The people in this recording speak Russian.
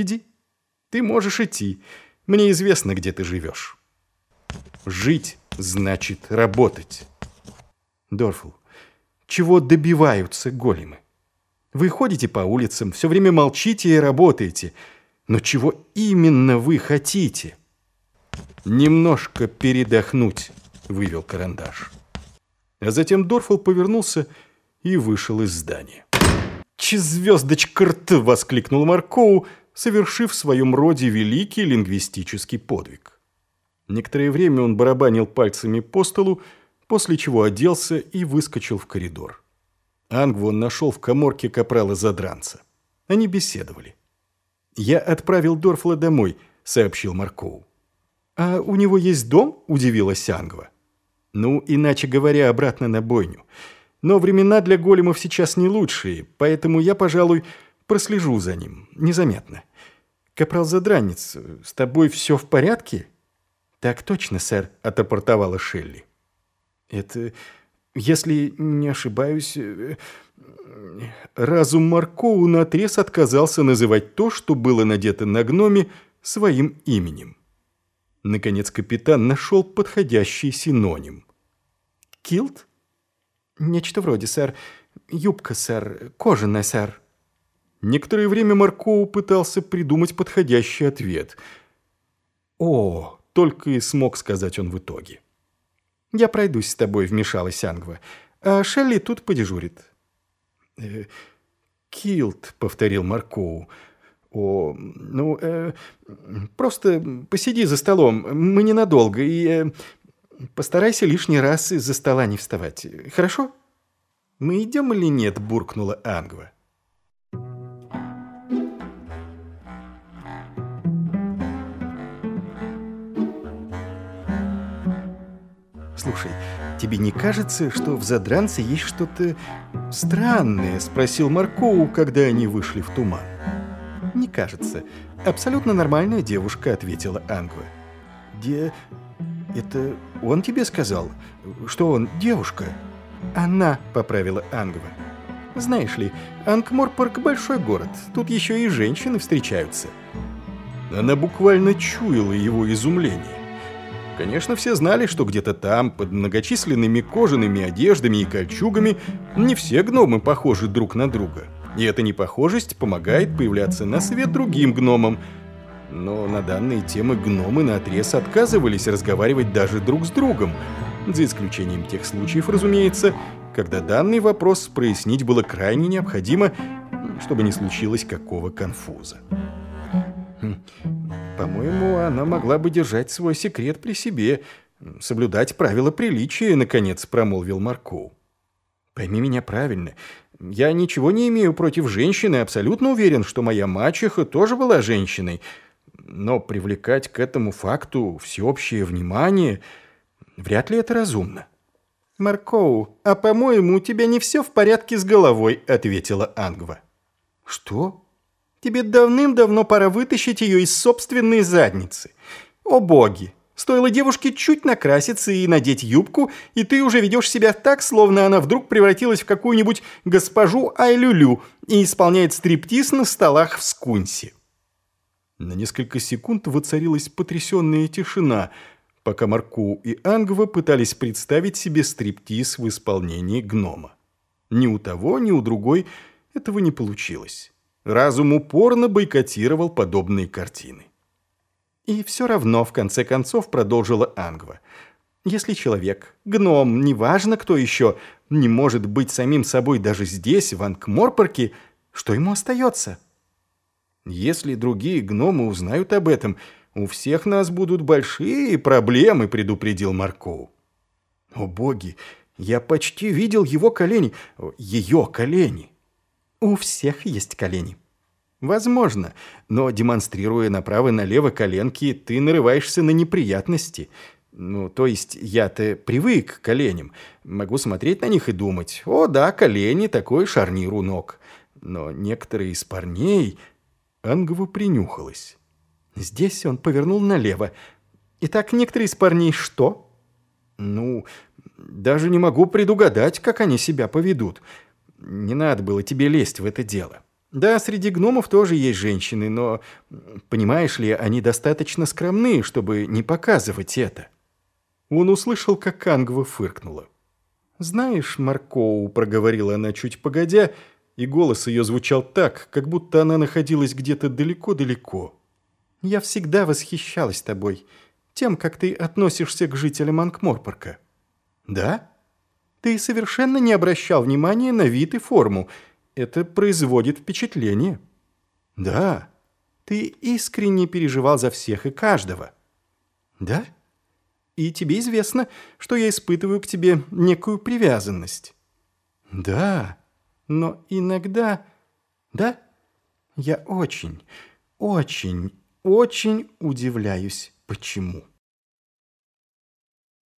Иди. Ты можешь идти. Мне известно, где ты живешь. Жить значит работать. Дорфул, чего добиваются големы? Вы ходите по улицам, все время молчите и работаете. Но чего именно вы хотите? Немножко передохнуть, вывел карандаш. А затем Дорфул повернулся и вышел из здания. «Звездочка рт!» — воскликнул Маркоу, совершив в своем роде великий лингвистический подвиг. Некоторое время он барабанил пальцами по столу, после чего оделся и выскочил в коридор. Ангву он нашел в коморке капрала Задранца. Они беседовали. «Я отправил Дорфла домой», — сообщил Маркоу. «А у него есть дом?» — удивилась Ангва. «Ну, иначе говоря, обратно на бойню. Но времена для големов сейчас не лучшие, поэтому я, пожалуй, прослежу за ним, незаметно. Капрал Задранец, с тобой все в порядке?» «Так точно, сэр», — отрапортовала Шелли. «Это, если не ошибаюсь...» Разум Маркоу наотрез отказался называть то, что было надето на гноме, своим именем. Наконец капитан нашел подходящий синоним. «Килт?» «Нечто вроде, сэр. Юбка, сэр. Кожаная, сэр». Некоторое время Маркоу пытался придумать подходящий ответ. «О!» — только и смог сказать он в итоге. «Я пройдусь с тобой», — вмешалась Ангва. «А Шелли тут подежурит». «Э, «Килт», — повторил Маркоу. «О, ну, э, просто посиди за столом, мы ненадолго, и э, постарайся лишний раз из-за стола не вставать, хорошо?» «Мы идем или нет?» — буркнула Ангва. «Слушай, тебе не кажется, что в задранце есть что-то странное?» – спросил Маркоу, когда они вышли в туман. «Не кажется. Абсолютно нормальная девушка», – ответила Ангва. «Де... это он тебе сказал? Что он девушка?» «Она», – поправила Ангва. «Знаешь ли, Ангморпорг – большой город. Тут еще и женщины встречаются». Она буквально чуяла его изумление. Конечно, все знали, что где-то там, под многочисленными кожаными одеждами и кольчугами, не все гномы похожи друг на друга. И эта непохожесть помогает появляться на свет другим гномам. Но на данные темы гномы наотрез отказывались разговаривать даже друг с другом, за исключением тех случаев, разумеется, когда данный вопрос прояснить было крайне необходимо, чтобы не случилось какого конфуза. По-моему, она могла бы держать свой секрет при себе, соблюдать правила приличия, наконец промолвил Маркоу. Пойми меня правильно. Я ничего не имею против женщины, абсолютно уверен, что моя мачеха тоже была женщиной. Но привлекать к этому факту всеобщее внимание вряд ли это разумно. «Маркоу, а по-моему, у тебя не все в порядке с головой», — ответила Ангва. «Что?» Тебе давным-давно пора вытащить ее из собственной задницы. О боги! Стоило девушке чуть накраситься и надеть юбку, и ты уже ведешь себя так, словно она вдруг превратилась в какую-нибудь госпожу Айлюлю и исполняет стриптиз на столах в скунсе. На несколько секунд воцарилась потрясенная тишина, пока Марку и Ангва пытались представить себе стриптиз в исполнении гнома. Ни у того, ни у другой этого не получилось. Разум упорно бойкотировал подобные картины. И все равно, в конце концов, продолжила Ангва. Если человек, гном, неважно кто еще, не может быть самим собой даже здесь, в Ангморпорке, что ему остается? Если другие гномы узнают об этом, у всех нас будут большие проблемы, предупредил Маркоу. О боги, я почти видел его колени, ее колени. У всех есть колени. Возможно, но демонстрируя направо и налево коленки, ты нарываешься на неприятности. Ну, то есть я-то привык к коленям. Могу смотреть на них и думать, о да, колени, такой шарнир у ног. Но некоторые из парней... Ангова принюхалась. Здесь он повернул налево. Итак, некоторые из парней что? Ну, даже не могу предугадать, как они себя поведут. Не надо было тебе лезть в это дело. Да, среди гномов тоже есть женщины, но, понимаешь ли, они достаточно скромны, чтобы не показывать это. Он услышал, как Ангва фыркнула. «Знаешь, Маркоу», — проговорила она чуть погодя, и голос ее звучал так, как будто она находилась где-то далеко-далеко. «Я всегда восхищалась тобой, тем, как ты относишься к жителям Анкморпорка». «Да? Ты совершенно не обращал внимания на вид и форму, это производит впечатление. Да, ты искренне переживал за всех и каждого. Да? И тебе известно, что я испытываю к тебе некую привязанность. Да, но иногда... Да? Я очень, очень, очень удивляюсь, почему.